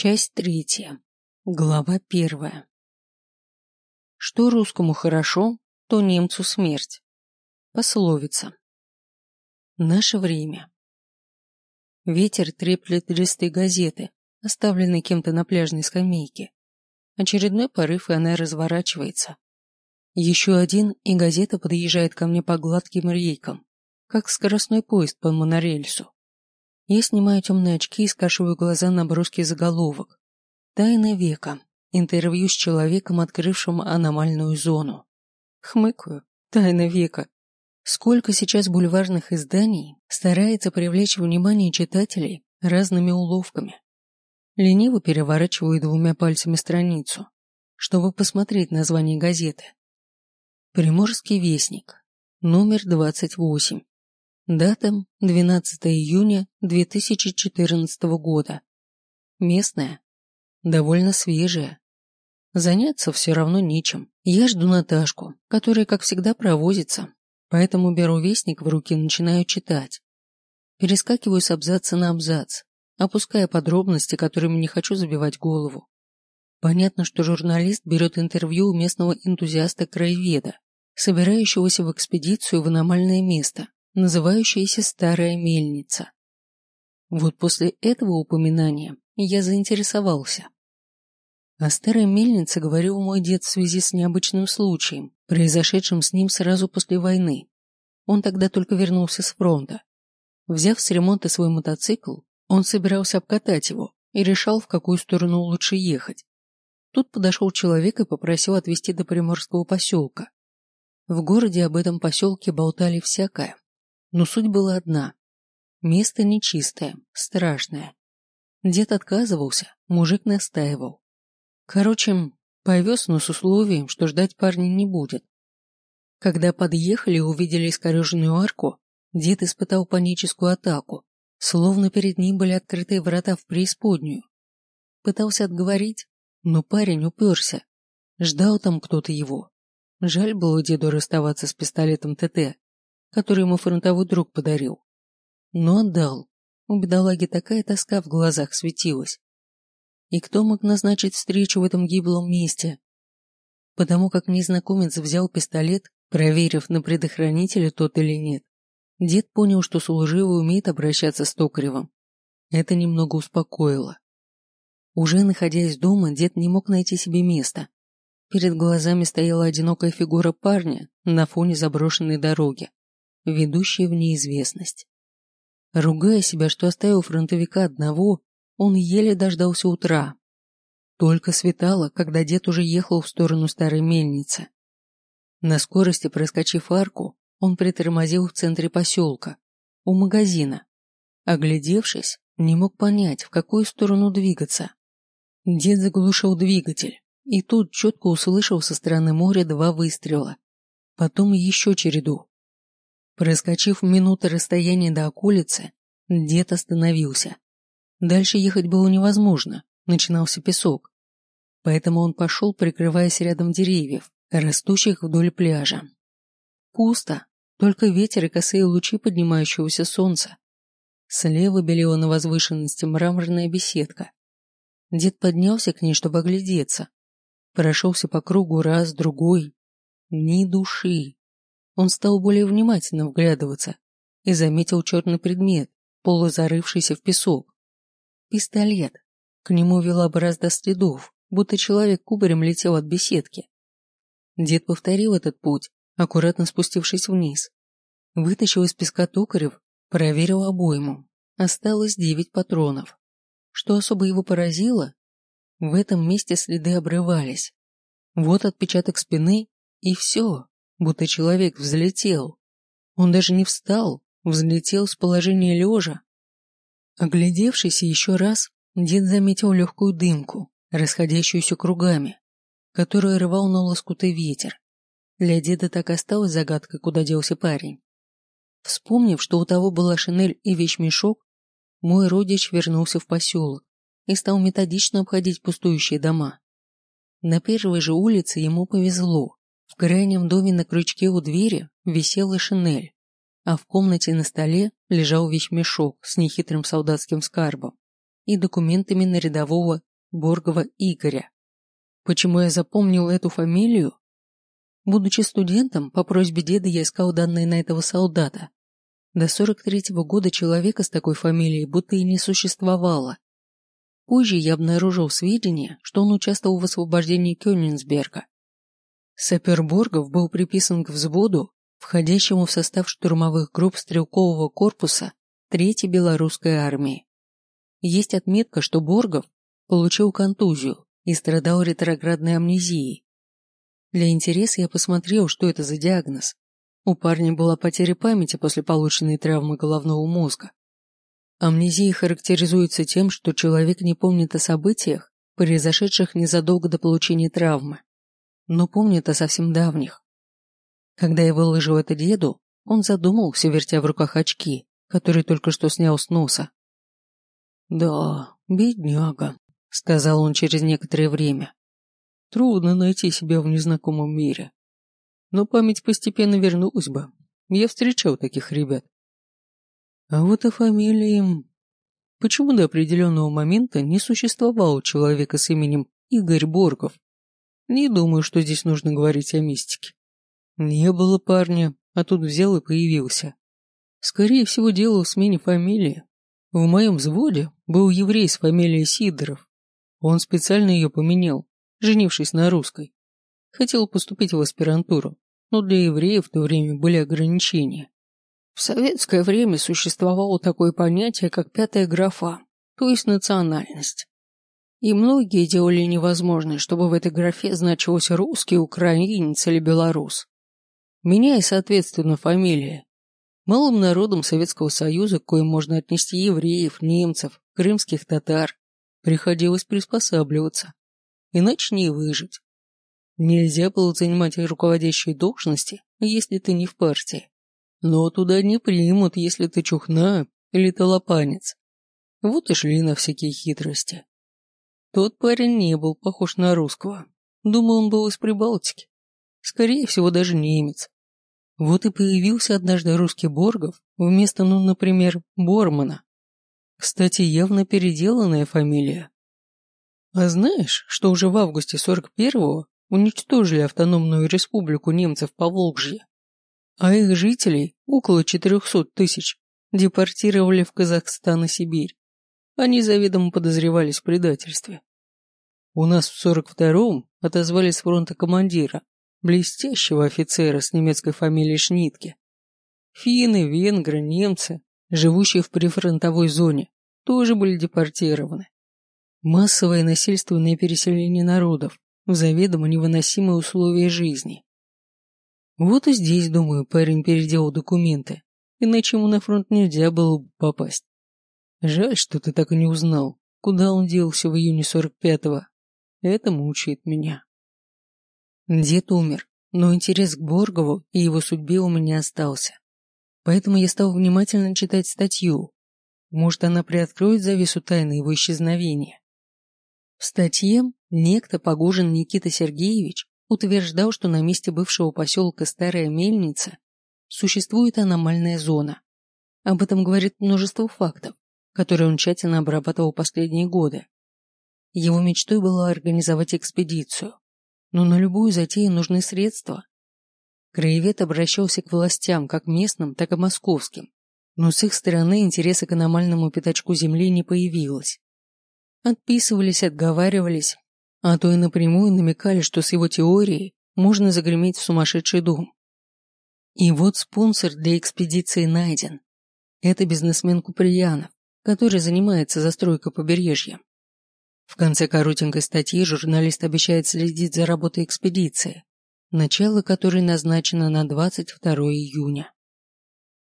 Часть третья. Глава первая. Что русскому хорошо, то немцу смерть. Пословица. Наше время. Ветер треплет листы газеты, оставленные кем-то на пляжной скамейке. Очередной порыв, и она разворачивается. Еще один, и газета подъезжает ко мне по гладким рейкам, как скоростной поезд по монорельсу. Я снимаю темные очки и скашиваю глаза на броский заголовок. «Тайна века. Интервью с человеком, открывшим аномальную зону». Хмыкаю. «Тайна века». Сколько сейчас бульварных изданий старается привлечь внимание читателей разными уловками. Лениво переворачиваю двумя пальцами страницу, чтобы посмотреть название газеты. Приморский вестник. Номер 28. Дата 12 июня 2014 года. Местная. Довольно свежая. Заняться все равно нечем. Я жду Наташку, которая, как всегда, провозится, поэтому беру вестник в руки и начинаю читать. Перескакиваю с абзаца на абзац, опуская подробности, которыми не хочу забивать голову. Понятно, что журналист берет интервью у местного энтузиаста-краеведа, собирающегося в экспедицию в аномальное место, называющаяся Старая Мельница. Вот после этого упоминания я заинтересовался. О Старой Мельнице говорил мой дед в связи с необычным случаем, произошедшим с ним сразу после войны. Он тогда только вернулся с фронта. Взяв с ремонта свой мотоцикл, он собирался обкатать его и решал, в какую сторону лучше ехать. Тут подошел человек и попросил отвезти до приморского поселка. В городе об этом поселке болтали всякое, но суть была одна. Место нечистое, страшное. Дед отказывался, мужик настаивал. Короче, повез, но с условием, что ждать парня не будет. Когда подъехали и увидели искореженную арку, дед испытал паническую атаку, словно перед ним были открытые врата в преисподнюю. Пытался отговорить, но парень уперся. Ждал там кто-то его. Жаль было деду расставаться с пистолетом ТТ, который ему фронтовой друг подарил. Но отдал. У бедолаги такая тоска в глазах светилась. И кто мог назначить встречу в этом гиблом месте? Потому как незнакомец взял пистолет, проверив на предохранителе тот или нет, дед понял, что служивый умеет обращаться с токаревом. Это немного успокоило. Уже находясь дома, дед не мог найти себе места. Перед глазами стояла одинокая фигура парня на фоне заброшенной дороги ведущий в неизвестность. Ругая себя, что оставил фронтовика одного, он еле дождался утра. Только светало, когда дед уже ехал в сторону старой мельницы. На скорости проскочив арку, он притормозил в центре поселка, у магазина. Оглядевшись, не мог понять, в какую сторону двигаться. Дед заглушил двигатель, и тут четко услышал со стороны моря два выстрела. Потом еще череду. Проскочив минуты расстояния до околицы, дед остановился. Дальше ехать было невозможно, начинался песок. Поэтому он пошел, прикрываясь рядом деревьев, растущих вдоль пляжа. Пусто, только ветер и косые лучи поднимающегося солнца. Слева белела на возвышенности мраморная беседка. Дед поднялся к ней, чтобы оглядеться. Прошелся по кругу раз, другой. Ни души. Он стал более внимательно вглядываться и заметил черный предмет, полузарывшийся в песок. Пистолет. К нему вела борозда следов, будто человек кубарем летел от беседки. Дед повторил этот путь, аккуратно спустившись вниз. Вытащил из песка токарев, проверил обойму. Осталось девять патронов. Что особо его поразило, в этом месте следы обрывались. Вот отпечаток спины, и все будто человек взлетел. Он даже не встал, взлетел с положения лежа. Оглядевшись еще раз, дед заметил легкую дымку, расходящуюся кругами, которую рвал на лоскуты ветер. Для деда так осталась загадка, куда делся парень. Вспомнив, что у того была шинель и вещмешок, мой родич вернулся в поселок и стал методично обходить пустующие дома. На первой же улице ему повезло. В крайнем доме на крючке у двери висела шинель, а в комнате на столе лежал вещмешок с нехитрым солдатским скарбом и документами на рядового Боргова Игоря. Почему я запомнил эту фамилию? Будучи студентом, по просьбе деда я искал данные на этого солдата. До 43-го года человека с такой фамилией будто и не существовало. Позже я обнаружил сведения, что он участвовал в освобождении Кёнигсберга. Сапер Боргов был приписан к взводу, входящему в состав штурмовых групп стрелкового корпуса Третьей Белорусской армии. Есть отметка, что Боргов получил контузию и страдал ретроградной амнезией. Для интереса я посмотрел, что это за диагноз. У парня была потеря памяти после полученной травмы головного мозга. Амнезия характеризуется тем, что человек не помнит о событиях, произошедших незадолго до получения травмы, но помнит о совсем давних. Когда я выложил это деду, он задумался, вертя в руках очки, которые только что снял с носа. «Да, бедняга», — сказал он через некоторое время. «Трудно найти себя в незнакомом мире. Но память постепенно вернулась бы. Я встречал таких ребят. А вот о фамилии... Почему до определенного момента не существовало человека с именем Игорь Боргов? Не думаю, что здесь нужно говорить о мистике. Не было парня, а тут взял и появился. Скорее всего, дело в смене фамилии. В моем взводе был еврей с фамилией Сидоров. Он специально ее поменял, женившись на русской. Хотел поступить в аспирантуру, но для евреев в то время были ограничения. В советское время существовало такое понятие, как пятая графа, то есть национальность. И многие делали невозможное, чтобы в этой графе значилось русский, украинец или белорус. Меня и, соответственно, фамилия. Малым народом Советского Союза, к коим можно отнести евреев, немцев, крымских татар, приходилось приспосабливаться. Иначе не выжить. Нельзя было занимать руководящие должности, если ты не в партии. Но туда не примут, если ты чухна или толопанец. Вот и шли на всякие хитрости. Тот парень не был похож на русского. Думаю, он был из Прибалтики. Скорее всего, даже немец. Вот и появился однажды русский Боргов вместо, ну, например, Бормана. Кстати, явно переделанная фамилия. А знаешь, что уже в августе 41-го уничтожили автономную республику немцев по Волжье, а их жителей, около 400 тысяч, депортировали в Казахстан и Сибирь. Они заведомо подозревались в предательстве. У нас в 42-м отозвали с фронта командира, блестящего офицера с немецкой фамилией Шнитке. Финны, венгры, немцы, живущие в прифронтовой зоне, тоже были депортированы. Массовое насильственное переселение народов в заведомо невыносимые условия жизни. Вот и здесь, думаю, парень переделал документы, иначе ему на фронт нельзя было бы попасть. Жаль, что ты так и не узнал, куда он делся в июне 45-го. Это мучает меня. Дед умер, но интерес к Боргову и его судьбе у меня остался. Поэтому я стал внимательно читать статью. Может, она приоткроет завесу тайны его исчезновения. В статье некто Погожин Никита Сергеевич утверждал, что на месте бывшего поселка Старая Мельница существует аномальная зона. Об этом говорит множество фактов, которые он тщательно обрабатывал последние годы. Его мечтой было организовать экспедицию, но на любую затею нужны средства. Краевед обращался к властям, как местным, так и московским, но с их стороны интереса к аномальному пятачку земли не появилось. Отписывались, отговаривались, а то и напрямую намекали, что с его теорией можно загреметь в сумасшедший дом. И вот спонсор для экспедиции найден. Это бизнесмен Куприянов, который занимается застройкой побережья. В конце коротенькой статьи журналист обещает следить за работой экспедиции, начало которой назначено на 22 июня.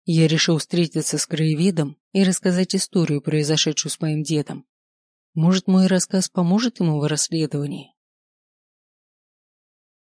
Я решил встретиться с краеведом и рассказать историю, произошедшую с моим дедом. Может, мой рассказ поможет ему в расследовании?